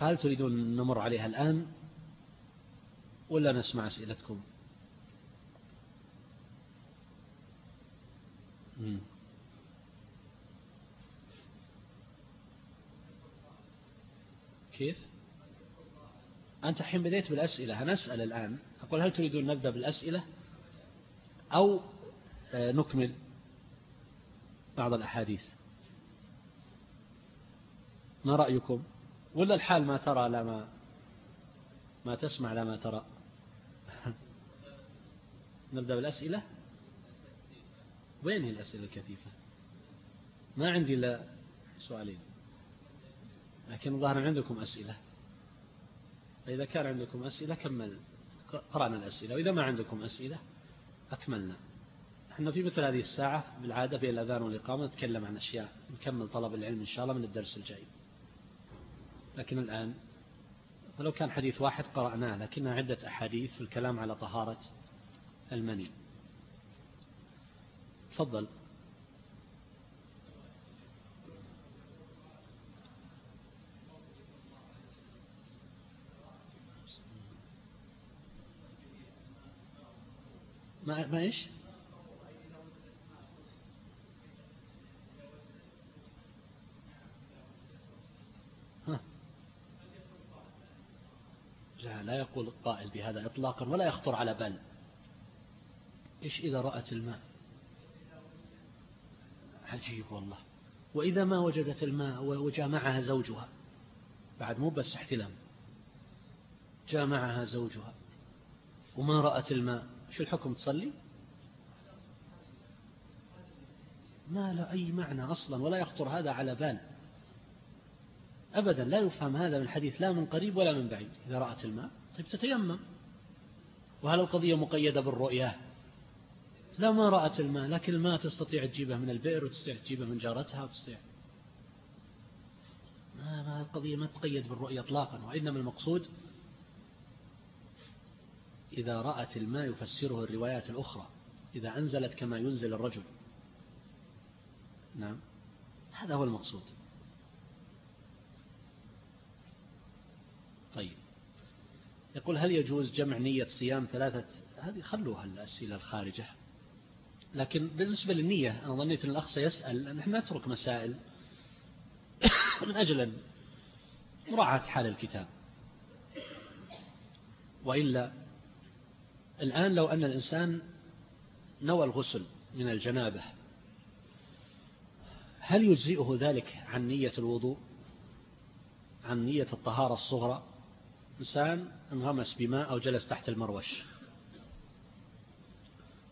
فهل تريدون أن نمر عليها الآن؟ ولا نسمع أسئلتكم؟ كيف؟ أنت حين بديت بالأسئلة هنسأل الآن. أقول هل تريدون نبدأ بالأسئلة؟ أو آه، نكمل بعض الأحاديث. ما رأيكم؟ ولا الحال ما ترى لا ما ما تسمع لا ما ترى؟ نبدأ بالأسئلة؟ وين هي الأسئلة الكثيفة؟ ما عندي إلا سؤالين. لكن الظاهر عندكم أسئلة. فإذا كان عندكم أسئلة كمل. قرأنا الأسئلة. وإذا ما عندكم أسئلة أكملنا. إحنا في مثل هذه الساعة بالعادة بين الأذان والإقامة نتكلم عن أشياء نكمل طلب العلم إن شاء الله من الدرس الجاي. لكن الآن ولو كان حديث واحد قرأناه لكنها عدة أحاديث في الكلام على طهارة المني تفضل ما ما إيش؟ يقول القائل بهذا إطلاقا ولا يخطر على بال. إيش إذا رأت الماء؟ عجيب والله. وإذا ما وجدت الماء وجاء معها زوجها. بعد مو بس احتلام. جاء معها زوجها. وما رأت الماء. شو الحكم تصلي؟ ما له أي معنى أصلا ولا يخطر هذا على بال. أبدا لا يفهم هذا من الحديث لا من قريب ولا من بعيد. إذا رأت الماء. طيب تتيمم. وهل القضية مقيدة بالرؤية؟ لا ما رأت الماء لكن الماء تستطيع تجيبه من البئر وتستطيع تجيبه من جارتها وتستطيع. ما, القضية ما تقيد بالرؤية اطلاقا وإنما المقصود إذا رأت الماء يفسره الروايات الأخرى إذا أنزلت كما ينزل الرجل. نعم هذا هو المقصود. يقول هل يجوز جمع نية صيام ثلاثة؟ هذه خلوها الأسئلة الخارجة. لكن بالنسبة للنية أنا ظنيت أن الأخ سيسأل أن إحنا نترك مسائل. من أجل مراعاة حال الكتاب. وإلا الآن لو أن الإنسان نوى الغسل من الجنابة هل يجزئه ذلك عن نية الوضوء؟ عن نية الطهارة الصغرى؟ إنسان انغمس بماء أو جلس تحت المروش.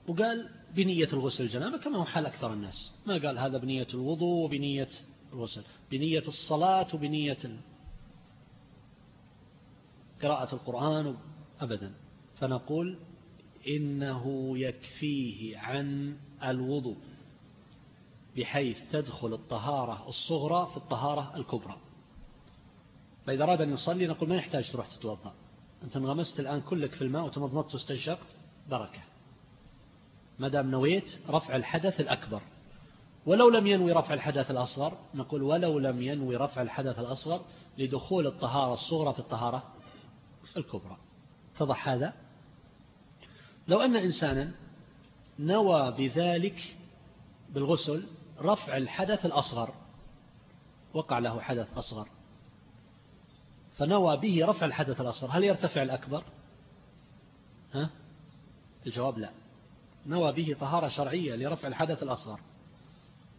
وقال بنية الغسل الجنابة كما هو حال أكثر الناس. ما قال هذا بنية الوضوء وبنية الغسل. بنية الصلاة وبنية قراءة القرآن أبدا. فنقول إنه يكفيه عن الوضوء بحيث تدخل الطهارة الصغرى في الطهارة الكبرى. فإذا أراد أن يصلي نقول ما يحتاج تروح تتوضأ. أنت انغمست الآن كلك في الماء وتمضمضت واستنشقت بركة. ما دام نويت رفع الحدث الأكبر. ولو لم ينوي رفع الحدث الأصغر نقول ولو لم ينوي رفع الحدث الأصغر لدخول الطهارة الصغرى في الطهارة الكبرى. اتضح هذا؟ لو أن إنسانا نوى بذلك بالغسل رفع الحدث الأصغر وقع له حدث أصغر فنوى به رفع الحدث الأصغر. هل يرتفع الأكبر؟ ها؟ الجواب لا. نوى به طهارة شرعية لرفع الحدث الأصغر.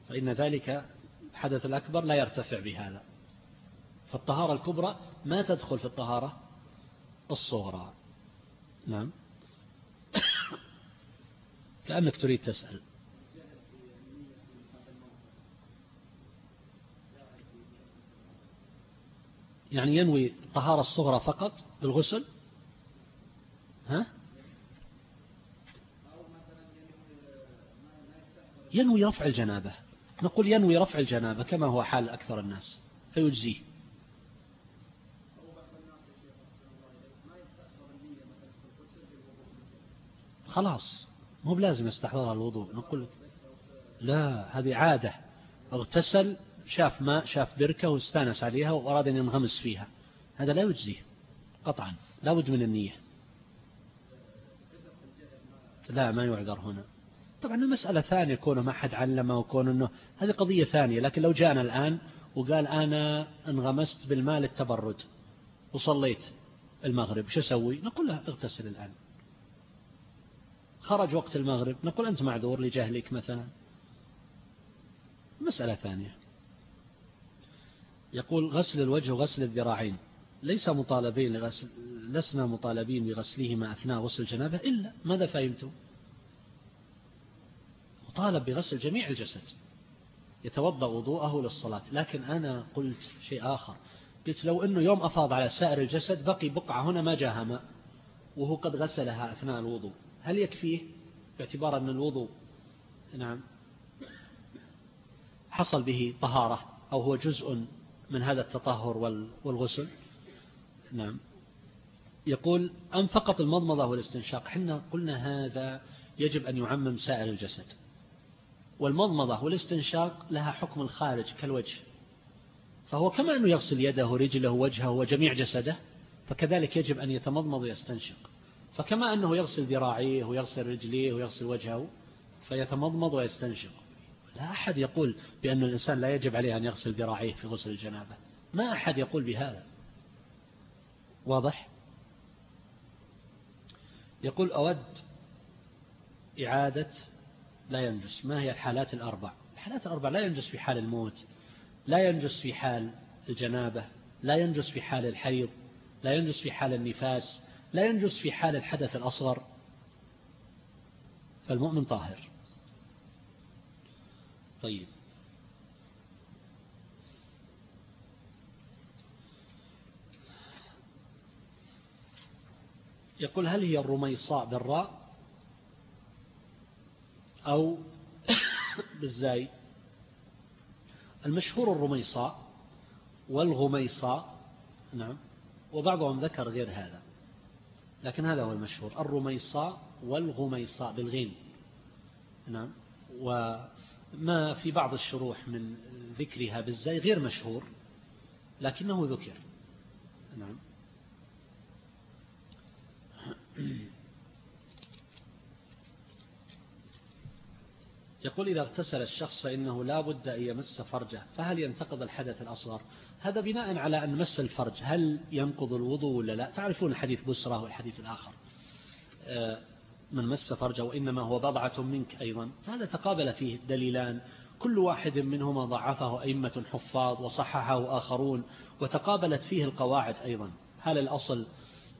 فإن ذلك الحدث الأكبر لا يرتفع بهذا. فالطهارة الكبرى ما تدخل في الطهارة الصغرى. نعم. كأنك تريد تسأل. يعني ينوي الطهارة الصغرى فقط بالغسل؟ ها؟ ينوي رفع الجنابة. نقول ينوي رفع الجنابة كما هو حال أكثر الناس فيجزيه. خلاص مو بلازم يستحضرها الوضوء. نقول لا هذه عادة. اغتسل شاف ماء شاف بركة واستانس عليها وأراد أن ينغمس فيها. هذا لا يجزيه قطعا لا بد من النية. لا ما يعذر هنا. طبعا المسألة ثانية كونه ما حد علمه وكون أنه هذه قضية ثانية لكن لو جاءنا الآن وقال أنا انغمست بالماء للتبرد وصليت المغرب شو أسوي؟ نقول له اغتسل الآن. خرج وقت المغرب نقول أنت معذور لجهلك مثلا. مسألة ثانية. يقول غسل الوجه وغسل الذراعين. ليس مطالبين لغسل لسنا مطالبين بغسلهما أثناء غسل الجنابة إلا ماذا فهمتم؟ مطالب بغسل جميع الجسد. يتوضأ وضوءه للصلاة. لكن أنا قلت شيء آخر. قلت لو أنه يوم أفاض على سائر الجسد بقي بقعة هنا ما جاها ماء وهو قد غسلها أثناء الوضوء. هل يكفيه؟ باعتبار أن الوضوء نعم. حصل به طهارة أو هو جزء من هذا التطهر والغسل. نعم. يقول أم فقط المضمضة والاستنشاق؟ حنا قلنا هذا يجب أن يعمم سائر الجسد. والمضمضة والاستنشاق لها حكم الخارج كالوجه. فهو كما أنه يغسل يده ورجله ووجهه وجميع جسده فكذلك يجب أن يتمضمض ويستنشق. فكما أنه يغسل ذراعيه ويغسل رجليه ويغسل وجهه فيتمضمض ويستنشق. لا أحد يقول بأن الإنسان لا يجب عليه أن يغسل ذراعيه في غسل الجنابة. ما أحد يقول بهذا. واضح؟ يقول أود إعادة لا ينجس. ما هي الحالات الأربع؟ الحالات الأربع لا ينجس في حال الموت لا ينجس في حال الجنابة لا ينجس في حال الحيض لا ينجس في حال النفاس لا ينجس في حال الحدث الأصغر. فالمؤمن طاهر. طيب. يقول هل هي الرميصاء بالراء أو بالزاي؟ المشهور الرميصاء والغميصاء نعم وبعضهم ذكر غير هذا لكن هذا هو المشهور الرميصاء والغميصاء بالغين نعم وما في بعض الشروح من ذكرها بالزاي غير مشهور لكنه ذكر. نعم. يقول إذا اغتسل الشخص فإنه لا بد أن يمس فرجه فهل ينتقض الحدث الأصغر؟ هذا بناء على أن مس الفرج هل ينقض الوضوء ولا لا؟ تعرفون حديث بسرة والحديث الآخر. آه، من مس فرجه وإنما هو بضعة منك أيضا. هذا تقابل فيه دليلان. كل واحد منهما ضعفه أئمة حفاظ وصححه آخرون وتقابلت فيه القواعد أيضا. هل الأصل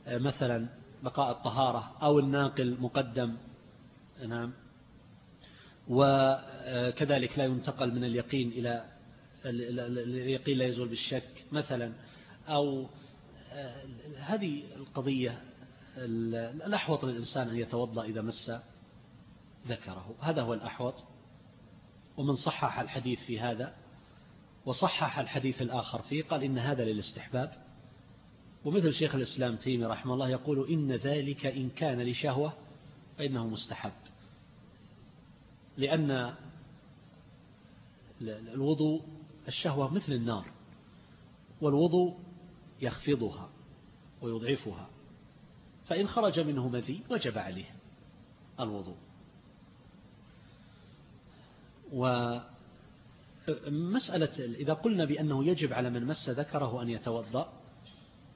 آه، مثلا بقاء الطهارة أو الناقل مقدم؟ نعم. وكذلك لا ينتقل من اليقين إلى اليقين لا يزول بالشك مثلا. أو آه، هذه القضية الأحوط للإنسان أن يتوضأ إذا مس ذكره. هذا هو الأحوط. ومن صحح الحديث في هذا وصحح الحديث الآخر فيه قال إن هذا للاستحباب. ومثل شيخ الإسلام تيمي رحمه الله يقول إن ذلك إن كان لشهوة فإنه مستحب. لأن الوضوء الشهوة مثل النار والوضوء يخفضها ويضعفها. فإن خرج منه مذي وجب عليه الوضوء. ومسألة إذا قلنا بأنه يجب على من مس ذكره أن يتوضأ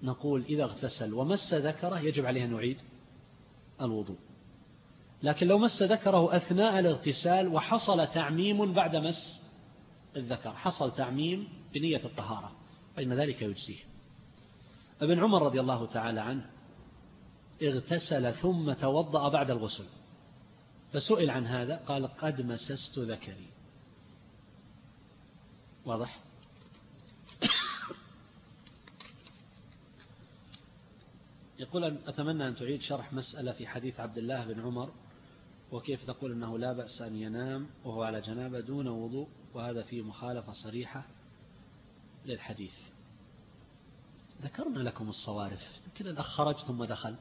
نقول إذا اغتسل ومس ذكره يجب عليه أن يعيد الوضوء. لكن لو مس ذكره أثناء الاغتسال وحصل تعميم بعد مس الذكر حصل تعميم بنية الطهارة فإن ذلك يجزيه. ابن عمر رضي الله تعالى عنه اغتسل ثم توضأ بعد الغسل. فسئل عن هذا قال قد مسست ذكري. واضح؟ يقول أتمنى أن تعيد شرح مسألة في حديث عبد الله بن عمر وكيف تقول أنه لا بأس أن ينام وهو على جنابة دون وضوء وهذا فيه مخالفة صريحة للحديث. ذكرنا لكم الصوارف يمكن الأخ خرج ثم دخل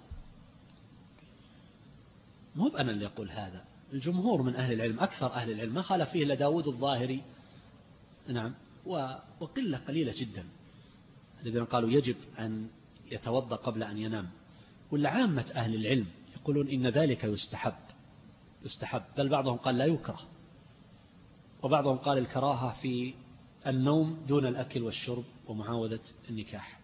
مو أنا اللي أقول هذا. الجمهور من أهل العلم أكثر أهل العلم ما خالف فيه إلا الظاهري. نعم. وقلة قليلة جدا. الذين قالوا يجب أن يتوضأ قبل أن ينام. ولا عامة أهل العلم يقولون إن ذلك يستحب. يستحب. بل بعضهم قال لا يكره. وبعضهم قال الكراهة في النوم دون الأكل والشرب ومعاودة النكاح.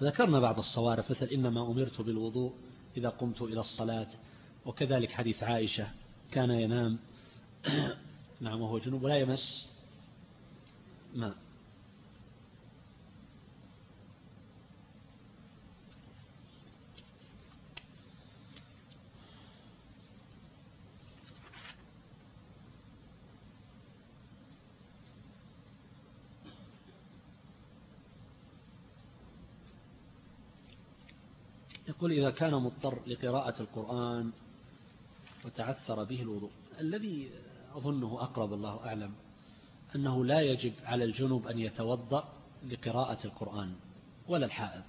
فذكرنا بعض الصوارف مثل إنما أمرت بالوضوء إذا قمت إلى الصلاة. وكذلك حديث عائشة كان ينام. نعم وهو جنوب ولا يمس ماء. يقول إذا كان مضطر لقراءة القرآن وتعثر به الوضوء. الذي أظنه أقرب الله أعلم أنه لا يجب على الجنوب أن يتوضأ لقراءة القرآن ولا الحائض.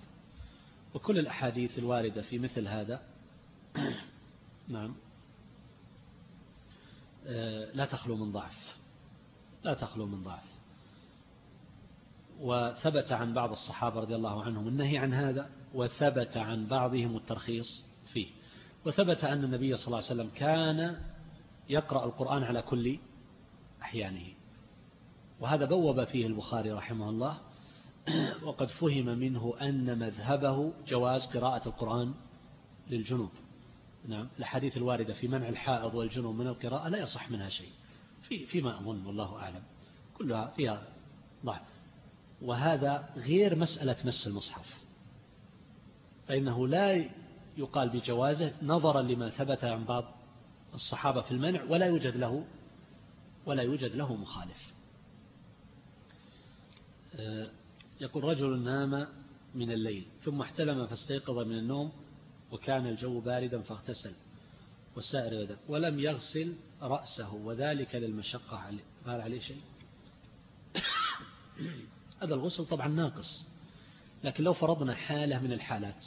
وكل الأحاديث الواردة في مثل هذا نعم. آه، لا تخلو من ضعف. لا تخلو من ضعف. وثبت عن بعض الصحابة رضي الله عنهم النهي عن هذا وثبت عن بعضهم الترخيص. وثبت أن النبي صلى الله عليه وسلم كان يقرأ القرآن على كل أحيانه. وهذا بوب فيه البخاري رحمه الله. وقد فهم منه أن مذهبه جواز قراءة القرآن للجنوب. نعم الحديث الواردة في منع الحائض والجنوب من القراءة لا يصح منها شيء. في فيما أظن والله أعلم. كلها فيها ضعف. وهذا غير مسألة مس المصحف. فإنه لا يقال بجوازه نظرا لما ثبت عن بعض الصحابة في المنع ولا يوجد له ولا يوجد له مخالف. آه، يقول رجل نام من الليل ثم احتلم فاستيقظ من النوم وكان الجو باردا فاغتسل والسائر يده ولم يغسل رأسه وذلك للمشقة عليه قال عليه شيء؟ هذا الغسل طبعا ناقص لكن لو فرضنا حالة من الحالات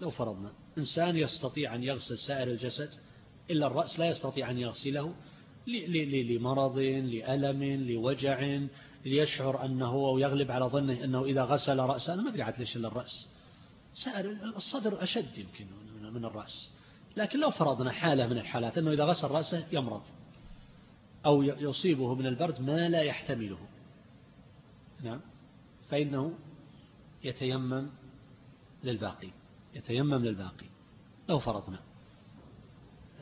لو فرضنا إنسان يستطيع أن يغسل سائر الجسد إلا الرأس لا يستطيع أن يغسله لمرض لألم لوجع ليشعر أنه أو يغلب على ظنه أنه إذا غسل رأسه أنا ما أدري عاد ليش إلا الرأس. سائر الصدر أشد يمكن من الرأس. لكن لو فرضنا حالة من الحالات أنه إذا غسل رأسه يمرض أو يصيبه من البرد ما لا يحتمله. نعم. فإنه يتيمم للباقي. يتيمم للباقي. لو فرضنا.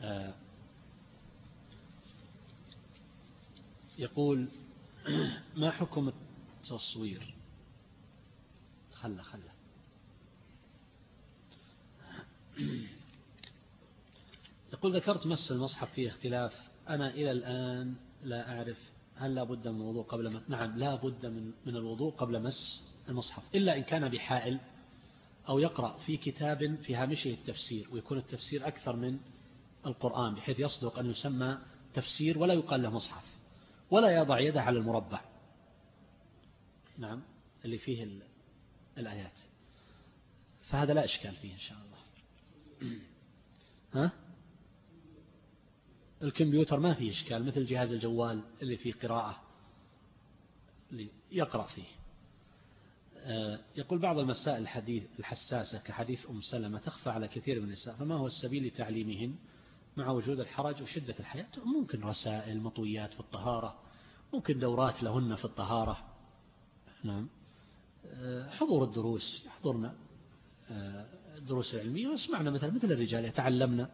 آه، يقول ما حكم التصوير؟ خله خله. يقول ذكرت مس المصحف فيه اختلاف. أنا إلى الآن لا أعرف هل لا بد من الوضوء قبل مس نعم لا بد من من الوضوء قبل مس المصحف. إلا إن كان بحائل. أو يقرأ في كتاب في هامشه التفسير ويكون التفسير أكثر من القرآن بحيث يصدق أن يسمى تفسير ولا يقال له مصحف ولا يضع يده على المربع. نعم اللي فيه الآيات. فهذا لا إشكال فيه إن شاء الله. ها؟ الكمبيوتر ما فيه إشكال مثل جهاز الجوال اللي فيه قراءة اللي يقرأ فيه. يقول بعض المسائل الحديث الحساسة كحديث أم سلمة تخفى على كثير من النساء فما هو السبيل لتعليمهن مع وجود الحرج وشدة الحياة؟ ممكن رسائل مطويات في الطهارة ممكن دورات لهن في الطهارة. نعم. آه، حضور الدروس يحضرنا آه، الدروس العلمية واسمعنا مثلا مثل الرجال يتعلمنا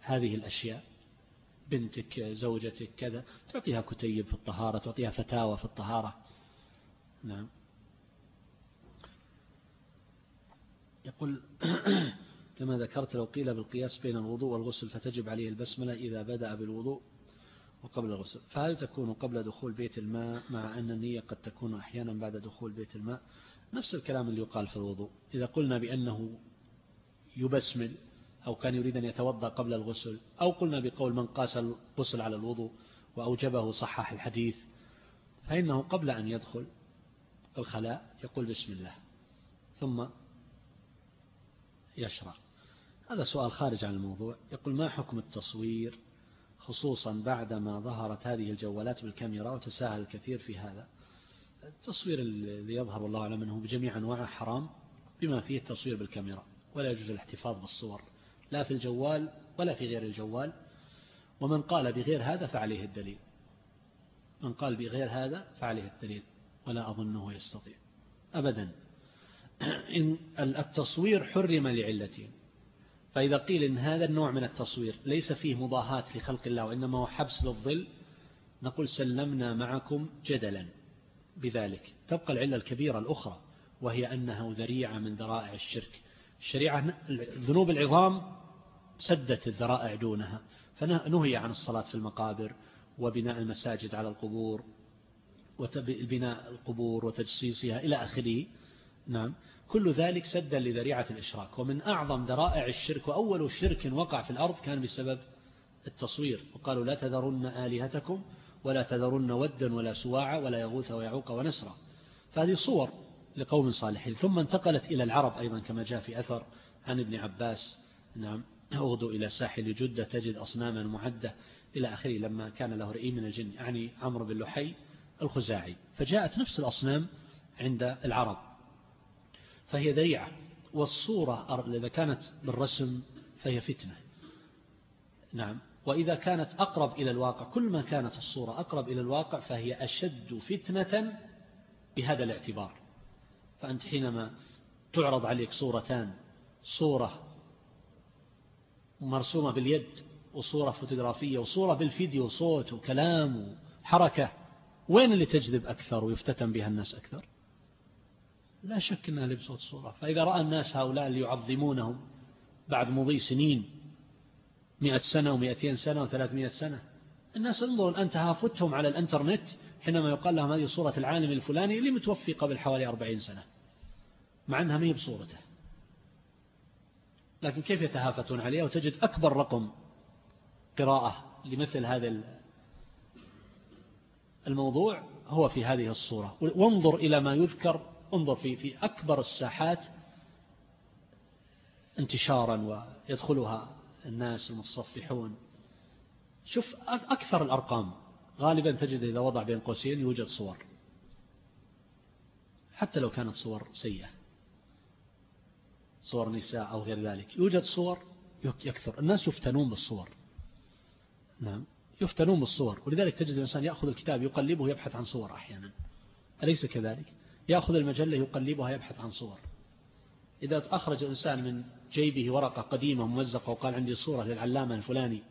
هذه الأشياء. بنتك زوجتك كذا. تعطيها كتيب في الطهارة تعطيها فتاوى في الطهارة. نعم. يقول كما ذكرت لو قيل بالقياس بين الوضوء والغسل فتجب عليه البسملة إذا بدأ بالوضوء وقبل الغسل. فهل تكون قبل دخول بيت الماء مع أن النية قد تكون أحيانا بعد دخول بيت الماء؟ نفس الكلام اللي يقال في الوضوء. إذا قلنا بأنه يبسمل أو كان يريد أن يتوضأ قبل الغسل أو قلنا بقول من قاس الغسل على الوضوء وأوجبه صحح الحديث فإنه قبل أن يدخل الخلاء يقول بسم الله. ثم يشرع. هذا سؤال خارج عن الموضوع. يقول ما حكم التصوير خصوصا بعدما ظهرت هذه الجوالات بالكاميرا وتساهل الكثير في هذا؟ التصوير الذي يظهر الله أعلم أنه بجميع أنواعه حرام بما فيه التصوير بالكاميرا ولا يجوز الاحتفاظ بالصور لا في الجوال ولا في غير الجوال. ومن قال بغير هذا فعليه الدليل. من قال بغير هذا فعليه الدليل ولا أظنه يستطيع. أبدا. إن التصوير حرم لعلتين فإذا قيل إن هذا النوع من التصوير ليس فيه مضاهاة لخلق الله وإنما هو حبس للظل نقول سلمنا معكم جدلا بذلك. تبقى العلة الكبيرة الأخرى وهي أنه ذريعة من ذرائع الشرك. الشريعة ذنوب العظام سدت الذرائع دونها فنهي عن الصلاة في المقابر وبناء المساجد على القبور وبناء القبور وتجسيسها إلى آخره. نعم. كل ذلك سدا لذريعة الإشراك. ومن أعظم ذرائع الشرك وأول شرك وقع في الأرض كان بسبب التصوير. وقالوا لا تذرن آلهتكم ولا تذرن ودا ولا سواعا ولا يغوث ويعوق ونسرا. فهذه صور لقوم صالحين. ثم انتقلت إلى العرب أيضا كما جاء في أثر عن ابن عباس. نعم. أغدو إلى ساحل جدة تجد أصناما معدة إلى آخره لما كان له رئي من الجن يعني عمرو بن لحي الخزاعي. فجاءت نفس الأصنام عند العرب. فهي ذريعة. والصورة إذا كانت بالرسم فهي فتنة. نعم. وإذا كانت أقرب إلى الواقع كل ما كانت الصورة أقرب إلى الواقع فهي أشد فتنة بهذا الاعتبار. فأنت حينما تعرض عليك صورتان صورة مرسومة باليد وصورة فوتوغرافية وصورة بالفيديو صوت وكلام وحركة وين اللي تجذب أكثر ويفتتن بها الناس أكثر؟ لا شك أنها لبسوت صورة فإذا رأى الناس هؤلاء اللي يعظمونهم بعد مضي سنين مئة سنة ومئتين سنة وثلاثمائة سنة الناس انظروا أن تهافتهم على الإنترنت حينما يقال لهم هذه صورة العالم الفلاني اللي متوفي قبل حوالي أربعين سنة مع أنها ما هي بصورته. لكن كيف يتهافتون عليها؟ وتجد أكبر رقم قراءة لمثل هذا الموضوع هو في هذه الصورة. وانظر إلى ما يذكر انظر في في أكبر الساحات انتشارا ويدخلها الناس المتصفحون. شوف أكثر الأرقام. غالبا تجد إذا وضع بين قوسين يوجد صور. حتى لو كانت صور سيئة. صور نساء أو غير ذلك. يوجد صور يكثر. الناس يفتنون بالصور. نعم. يفتنون بالصور. ولذلك تجد الإنسان يأخذ الكتاب يقلبه يبحث عن صور أحيانا. أليس كذلك؟ يأخذ المجلة يقلبها يبحث عن صور. إذا أخرج الإنسان من جيبه ورقة قديمة ممزقة وقال عندي صورة للعلامة الفلاني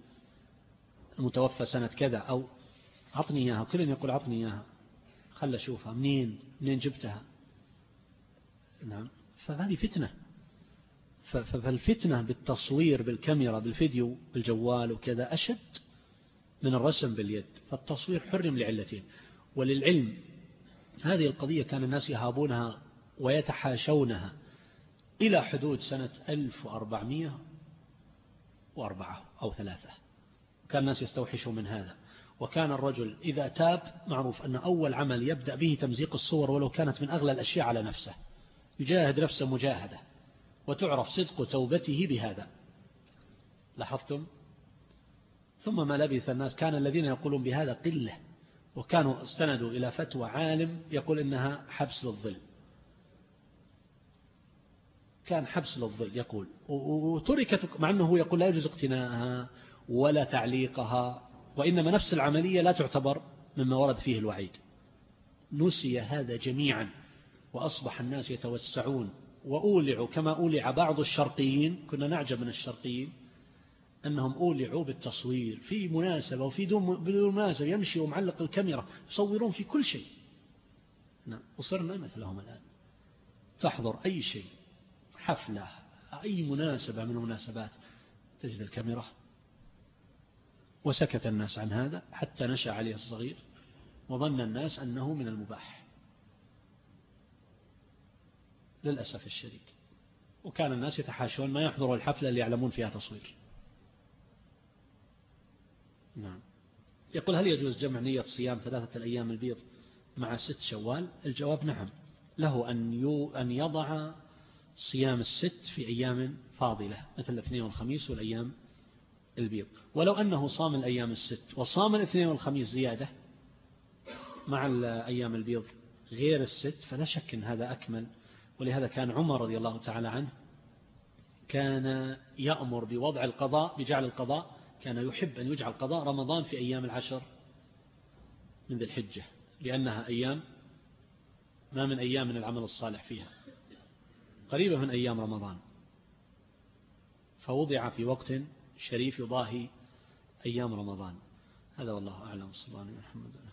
المتوفى سنة كذا أو عطني إياها كل يقول عطني إياها. خل أشوفها منين؟ منين جبتها؟ نعم. فهذه فتنة. فالفتنة بالتصوير بالكاميرا بالفيديو بالجوال وكذا أشد من الرسم باليد. فالتصوير حرم لعلتين. وللعلم هذه القضية كان الناس يهابونها ويتحاشونها إلى حدود سنة 1404 أو ثلاثة. كان الناس يستوحشوا من هذا. وكان الرجل إذا تاب معروف أن أول عمل يبدأ به تمزيق الصور ولو كانت من أغلى الأشياء على نفسه. يجاهد نفسه مجاهدة. وتعرف صدق توبته بهذا. لاحظتم؟ ثم ما لبث الناس. كان الذين يقولون بهذا قلة. وكانوا استندوا إلى فتوى عالم يقول إنها حبس للظل. كان حبس للظل يقول. وتركت مع أنه يقول لا يجوز اقتناءها ولا تعليقها وإنما نفس العملية لا تعتبر مما ورد فيه الوعيد. نسي هذا جميعا وأصبح الناس يتوسعون. وأولعوا كما أولع بعض الشرقيين. كنا نعجب من الشرقيين. أنهم أولعوا بالتصوير في مناسبة وفي دون مناسبة يمشي ومعلق الكاميرا يصورون في كل شيء. نعم وصرنا مثلهم الآن. تحضر أي شيء حفلة أي مناسبة من المناسبات تجد الكاميرا. وسكت الناس عن هذا حتى نشأ عليه الصغير وظن الناس أنه من المباح. للأسف الشديد. وكان الناس يتحاشون ما يحضروا الحفلة اللي يعلمون فيها تصوير. نعم. يقول هل يجوز جمع نية صيام ثلاثة الأيام البيض مع ست شوال؟ الجواب نعم. له أن أن يضع صيام الست في أيام فاضلة مثل الاثنين والخميس والأيام البيض. ولو أنه صام الأيام الست وصام الاثنين والخميس زيادة مع الأيام البيض غير الست فلا شك أن هذا أكمل. ولهذا كان عمر رضي الله تعالى عنه كان يأمر بوضع القضاء بجعل القضاء كان يحب أن يجعل قضاء رمضان في أيام العشر من ذي الحجة لأنها أيام ما من أيام من العمل الصالح فيها. قريبة من أيام رمضان. فوضع في وقت شريف يضاهي أيام رمضان. هذا والله أعلم. صلى الله عليه وسلم.